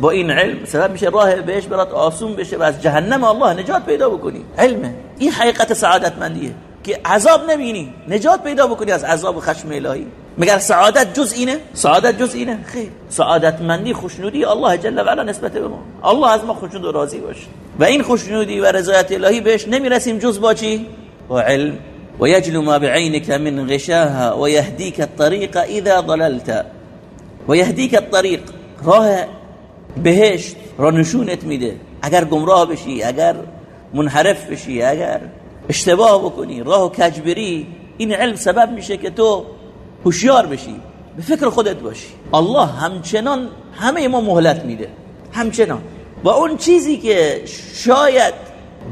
با این علم سبب میشه راه بهش برات آسون بشه و از جهنم الله نجات پیدا بکنی. علمه این حقیقت سعادتمندیه. که عذاب نبینی. نجات پیدا بکنی از عذاب خشم الهی. مگر سعادت جز اینه؟ سعادت جز اینه؟ خیر. سعادت مندی خوشنودی الله جل و علا نسبت به ما. الله از ما خوشنود و راضی باشه. و این خوشنودی و رضایت الهی بهش نمی‌رسیم جز با چی؟ و علم. و یجلو ما بعینک من غشاها و یهدیک الطریق اذا ضللت. و یهدیک الطریق. راه بهشت را نشونت میده. اگر گمراه بشی اگر منحرف بشی اگر اشتباه بکنی راه و کجبری این علم سبب میشه که تو هوشیار بشی به فکر خودت باشی. الله همچنان همه ما مهلت میده همچنان. با اون چیزی که شاید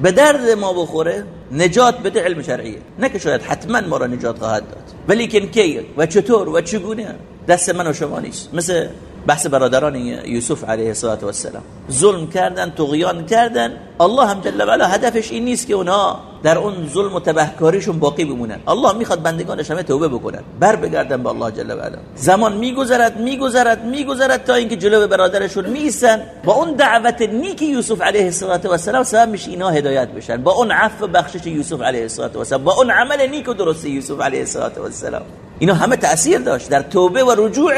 به درد ما بخوره نجات بده علم شرعیه. نه که شاید حتما ما را نجات خواهد داد. ولی کی و چطور و چگونه؟ دست من و شما نیست. مثل بحث برادران یوسف علیه السلام ظلم کردن تغیان کردن. الله هم جل و هدفش این نیست که اونها در اون ظلم و تبهکاریشون باقی بمونن. الله می‌خواد بندگانش همه توبه بکنن. بر بگردن به الله جل و زمان میگذرد میگذرد میگذرد تا اینکه جلو برادرشون میسن با اون دعوت نیک یوسف علیه السلام سبب میشه اینا هدایت بشن. با اون عفو بخشش یوسف علیه السلام با اون عمل نیک و درست یوسف علیه السلام اینا همه تاثیر داشت در توبه و رجوع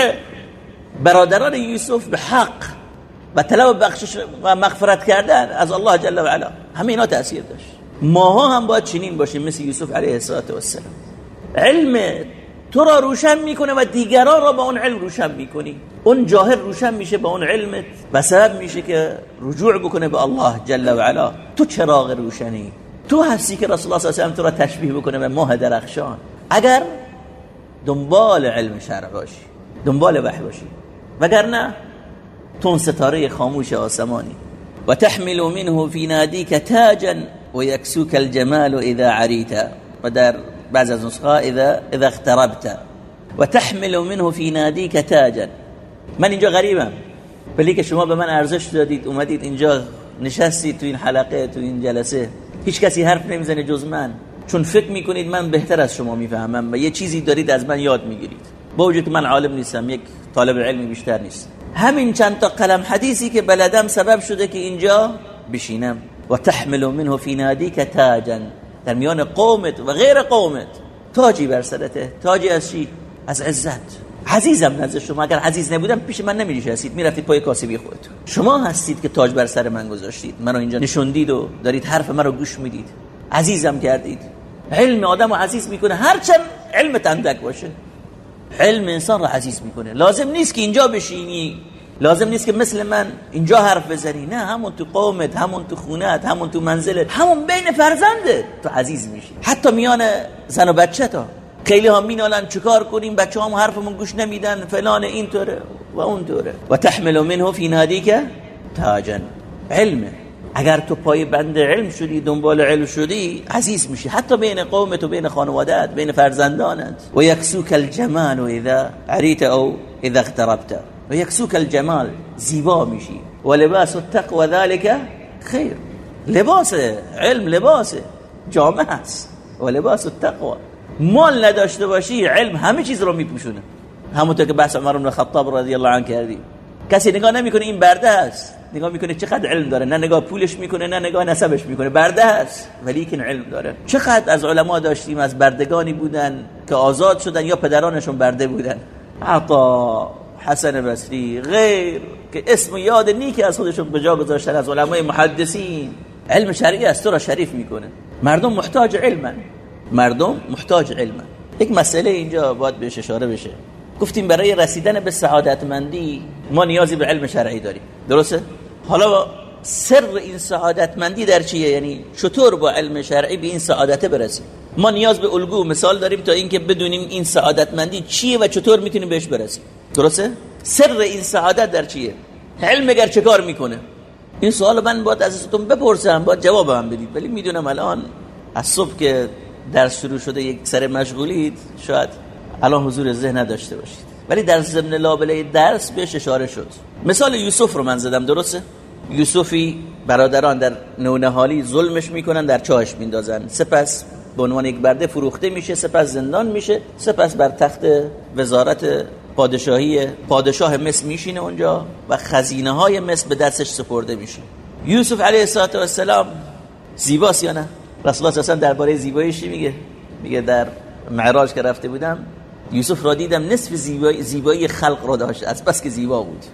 برادران یوسف به حق و طلب بخشش و مغفرت کردن از الله جل و علا. همه اینا تاثیر داشت. ماها هم باید چنین باشیم مثل یوسف علیه السلام علم تو را روشن می‌کنه و دیگران را با اون علم روشن می‌کنی. اون جاهل روشن میشه با اون علمت و سبب میشه که رجوع بکنه به الله جل و علا. تو چراغ روشنی. تو هستی که رسول الله صلی الله علیه و تو را تشبیه بکنه به ماه درخشان. اگر دنبال علم شرع باشی دنبال وحی باشی. وگرنه تون ستاره خاموش آسمانی. و تحمل منه في ناديك تاجا ويكسوك الجمال اذا عريت و در بعض از نسخه اذا اذا اختربت و تحمل منه في ناديك تاجا. من اینجا غریبم. ولی که شما به من ارزش دادید اومدید اینجا نشستید تو این حلقه تو این جلسه. هیچ کسی حرف نمی‌زنه جز من. چون فکر می‌کنید من بهتر از شما می‌فهمم و یه چیزی دارید از من یاد می‌گیرید. با وجود که من عالم نیستم یک طالب علمی بیشتر نیست. همین چند تا قلم حدیثی که بلدم سبب شده که اینجا بشینم. و تحمل منه فی نادیک تاجا. در میان قومت و غیر قومت. تاجی بر سرته تاجی از چی؟ از عزت. عزیزم نزد شما اگر عزیز نبودم پیش من نمیشستید می‌رفتید پای کاسبی خودتون. شما هستید که تاج بر سر من گذاشتید. منو اینجا نشوندید و دارید حرف مرا گوش می‌دید. عزیزم کردید. علم آدم رو عزیز می‌کنه. هرچند علم اندک باشه. علم انسان رو عزیز می‌کنه. لازم نیست که اینجا بشینی. لازم نیست که مثل من اینجا حرف بزنی. نه همون تو قومت همون تو خونت همون تو منزلت. همون بین فرزنده تو عزیز میشی. حتی میان زن و بچه تا. خیلی ها مینالن چکار کنیم؟ بچه هم حرفمون گوش نمیدن. فلان اینطوره و اونطوره. و تحمل منه فی نادی که تاجن. علمه اگر تو پای بند علم شدی دنبال علم شدی عزیز میشی. حتی بین قومت و بین خانوادت بین فرزندانت. و یکسوک الجمال و اذا عریت او اذا اغتربت و یکسوک الجمال زیبا میشی. و لباس التقوى ذلك خیر. لباس علم لباس جامعه هست و لباس التقوى مال نداشته باشی علم همه چیز رو میپوشونه. همونطور که بحث عمر بن خطاب رضی الله عنه کردی. کسی نگاه نمی‌کنه این برده است. نگاه می‌کنه چقدر علم داره. نه نگاه پولش می‌کنه نه نگاه نسبش می‌کنه. برده است ولی که علم داره. چقدر از علما داشتیم از بردگانی بودن که آزاد شدن یا پدرانشون برده بودن. عطا حسن بصری غیر که اسم یاد نیکی از خودشون به جا گذاشتن از علمای محدثین. علم شرعی از را شریف می‌کنه. مردم محتاج علمن. مردم محتاج علمن. یک مسئله اینجا باید بهش اشاره بشه. گفتیم برای رسیدن به سعادتمندی ما نیازی به علم شرعی داریم. درسته؟ حالا سر این سعادتمندی در چیه؟ یعنی چطور با علم شرعی به این سعادت برسیم؟ ما نیاز به الگو مثال داریم تا اینکه بدونیم این سعادتمندی چیه و چطور می‌تونیم بهش برسیم. درسته؟ سر این سعادت در چیه؟ علم اگر چه می‌کنه؟ این سوال من باید ازتون بپرسم باید جواب هم بدید. ولی می‌دونم الان از صبح که در شروع شده یک سر مشغولید شاید الان حضور ذهن نداشته باشید. ولی در ضمن لابله درس بهش اشاره شد. مثال یوسف رو من زدم درسته؟ یوسفی برادران در نونهالی ظلمش می‌کنن در چاهش میندازن. سپس به عنوان یک برده فروخته میشه سپس زندان میشه سپس بر تخت وزارت پادشاهی پادشاه مصر میشینه اونجا و خزینه های مصر به دستش سپرده میشه یوسف علیه السلام زیباست یا نه؟ رسول الله درباره زیباییش میگه؟ میگه در معراج که رفته بودم یوسف را دیدم نصف زیبایی, زیبایی خلق را داشت. از بس که زیبا بود.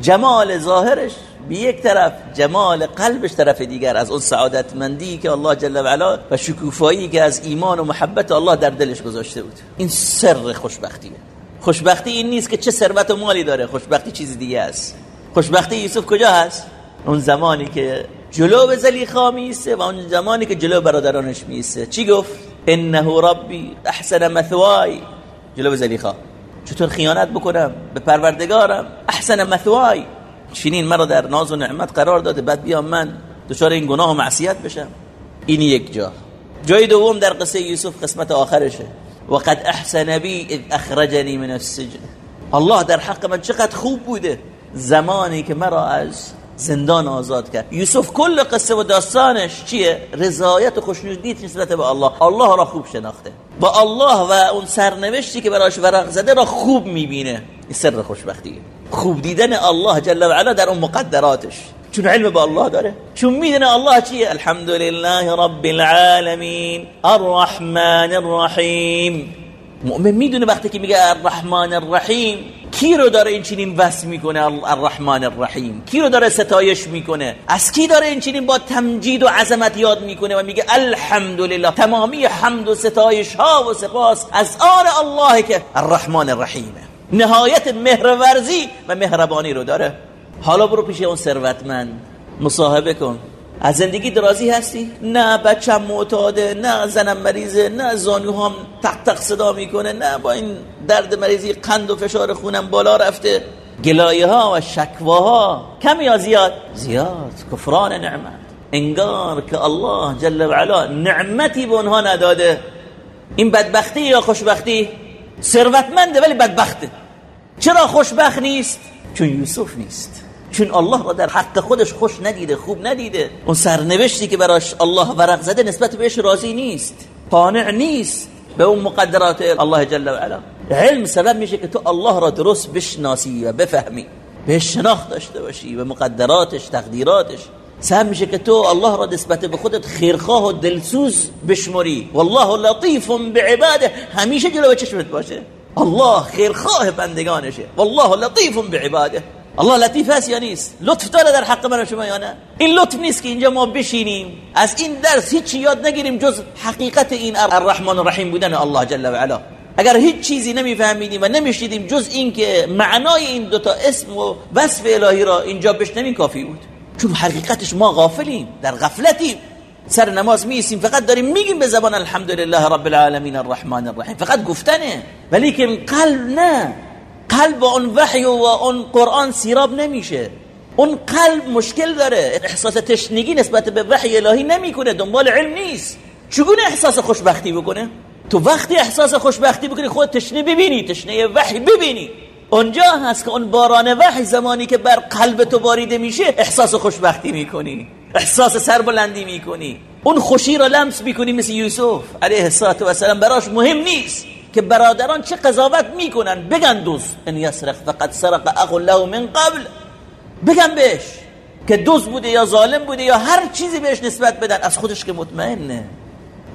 جمال ظاهرش به یک طرف جمال قلبش طرف دیگر. از اون سعادتمندی که الله جل و علا و شکوفایی که از ایمان و محبت الله در دلش گذاشته بود. این سر خوشبختیه. خوشبختی این نیست که چه ثروت و مالی داره. خوشبختی چیز دیگه است. خوشبختی یوسف کجا هست؟ اون زمانی که جلو زلیخا میسته و اون زمانی که جلو برادرانش میسته چی گفت؟ انه ربی احسن مثوای جلو زلیخا چطور خیانت بکنم؟ به پروردگارم؟ احسن مثوای. چنین مرا در ناز و نعمت قرار داده. بعد بیام من دچار این گناه و معصیت بشم. این یک جا. جای دوم در قصه یوسف قسمت آخرشه. وقد احسن بی اذ اخرجنی من السجن. الله در حق من چقدر خوب بوده. زمانی که مرا از زندان آزاد کرد. یوسف کل قصه و داستانش چیه؟ رضایت و خوشنودیت نسبت به الله. الله را خوب شناخته. با الله و اون سرنوشتی که براش ورق زده را خوب می‌بینه. این سر خوشبختیه. خوب دیدن الله جل و علا در اون مقدراتش. چون علم با الله داره. چون می‌دونه الله چیه؟ الحمدلله رب العالمین. الرحمن الرحیم. مؤمن می‌دونه وقتی که میگه الرحمن الرحیم کی رو داره این چنین وصف می‌کنه؟ الرحمن الرحیم کی رو داره ستایش می‌کنه؟ از کی داره این چنین با تمجید و عظمت یاد می‌کنه و میگه الحمدلله. تمامی حمد و ستایش ها و سپاس از آن الله که الرحمن الرحیمه نهایت مهرورزی و مهربانی رو داره. حالا برو پیش اون ثروتمند. مصاحبه کن. از زندگی درازی هستی؟ نه بچم معتاده نه زنم مریضه نه زانوهام تق تق صدا می‌کنه نه با این درد مریضی قند و فشار خونم بالا رفته. گلایه ها و شکواها کم یا زیاد؟ زیاد کفران نعمت. انگار که الله جل و علا نعمتی به اونها نداده. این بدبختی یا خوشبختی؟ ثروتمنده ولی بدبخته. چرا خوشبخت نیست؟ چون یوسف نیست. چون الله را در حق خودش خوش ندیده خوب ندیده. اون سرنوشتی که براش الله ورق زده نسبت بهش راضی نیست. قانع نیست. به اون مقدرات الله جل و علا. علم سبب میشه که تو الله را درست بشناسی و بفهمی. به شناخت داشته باشی و مقدراتش تقدیراتش. سهم میشه که تو الله را نسبت به خودت خیرخواه و دلسوز بشمری. والله لطیف بعباده. همیشه جلو چشمت باشه. الله خیرخواه بندگانشه. والله لطیف بعباده. الله لطیف هست یا نیست؟ لطف داره در حق من شما یا نه؟ این لطف نیست که اینجا ما بشینیم. از این درس هیچ یاد نگیریم جز حقیقت این الرحمن الرحیم بودن الله جل و علا. اگر هیچ چیزی نمیفهمیدیم و نمیشیدیم جز این که معنای این دوتا اسم و وصف الهی را اینجا بشنویم کافی بود. چون حقیقتش ما غافلیم در غفلتیم. سر نماز میسیم فقط داریم میگیم به زبان الحمدلله رب العالمین الرحمن الرحیم. فقط گفتنه. ولی که قلب نه. قلب با اون وحی و اون قرآن سیراب نمیشه. اون قلب مشکل داره. احساس تشنگی نسبت به وحی الهی نمی‌کنه. دنبال علم نیست. چگونه احساس خوشبختی بکنه؟ تو وقتی احساس خوشبختی بکنی خود تشنه ببینی تشنه وحی ببینی. اونجا هست که اون باران وحی زمانی که بر قلب تو باریده میشه احساس خوشبختی می‌کنی. احساس سربلندی می‌کنی. اون خوشی را لمس می‌کنی مثل یوسف علیه السلام براش مهم نیست. که برادران چه قضاوت می‌کنن؟ بگن دوست. ان یسرق فقط سرق اخو له من قبل. بگن بهش که دوست بوده یا ظالم بوده یا هر چیزی بهش نسبت بدن. از خودش که مطمئنه.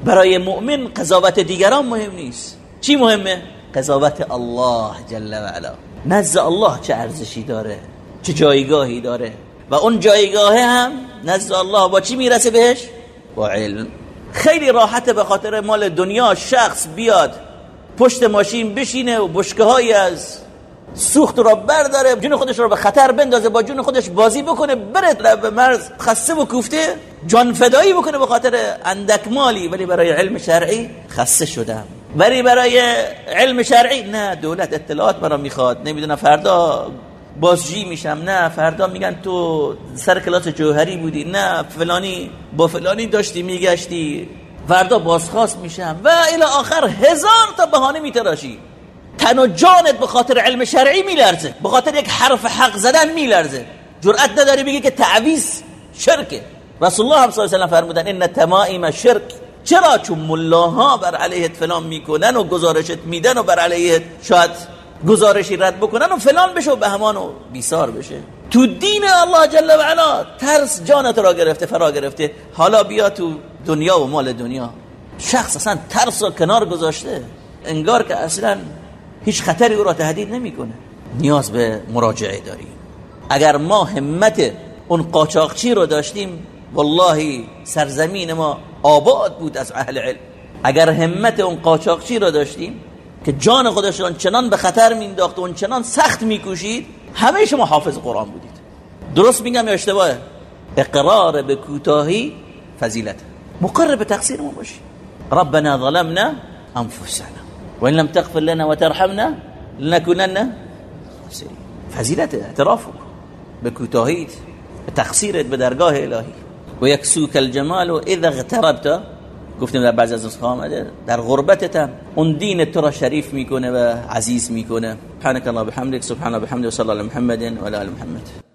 برای مؤمن قضاوت دیگران مهم نیست. چی مهمه؟ قضاوت الله جل و علا. نزد الله چه ارزشی داره؟ چه جایگاهی داره؟ و اون جایگاه هم نزد الله با چی می‌رسه بهش؟ با علم. خیلی راحته به خاطر مال دنیا شخص بیاد پشت ماشین بشینه و بشکه های از سوخت را برداره جون خودش رو به خطر بندازه با جون خودش بازی بکنه بره به مرز خسته و کوفته جان فدایی بکنه به خاطر اندک مالی. ولی برای علم شرعی خسته شدم. ولی برای علم شرعی نه دولت اطلاعات برام می‌خواد. نمی‌دونم فردا بازجی میشم. نه فردا میگن تو سر کلاس جوهری بودی. نه فلانی با فلانی داشتی میگشتی. فردا بازخواست میشم. و الى آخر هزار تا بهانه میتراشی. تن و جانت به خاطر علم شرعی میلرزه. به خاطر یک حرف حق زدن میلرزه. جرأت نداری بگی که تعویز شرکه. رسول الله صلی الله علیه و فرمودن ان تمائم شرک. چرا؟ چون ملاها بر علیه فلان می‌کنن و گزارشت میدن و بر علیه شاید گزارشی رد بکنن و فلان بشه و به همان و بیسار بشه. تو دین الله جل و علا ترس جانت را گرفته فرا گرفته. حالا بیا تو دنیا و مال دنیا. شخص اصلا ترس را کنار گذاشته. انگار که اصلا هیچ خطری او را تهدید نمی‌کنه. نیاز به مراجعه داریم. اگر ما همت اون قاچاقچی رو داشتیم والله سرزمین ما آباد بود از اهل علم. اگر همت اون قاچاقچی رو داشتیم که جان خودش را چنان به خطر مینداخت و اون چنان سخت میکوشید همه شما حافظ قرآن بودید. درست میگم یا اشتباهه؟ اقرار به کوتاهی فضیلت. مقرر به تقصیر ما باشی. ربنا ظلمنا انفسنا. وان لم تغفر لنا وترحمنا لنكونن فضیلت اعتراف به کوتاهیت به تقصیرت به درگاه الهی. و یکسوک الجمال و اذا اغتربت گفتیم در بعضی از نسخه آمده در غربتت هم اون دین تو را شریف می‌کنه و عزیز می‌کنه. سبحانك الله بحمدك سبحان الله بحمده و صلی الله محمد و علی محمد.